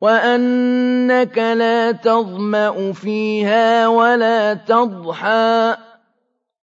وَأَنَّكَ لَا تَظْمَأُ فِيهَا وَلَا تَضْحَىٰ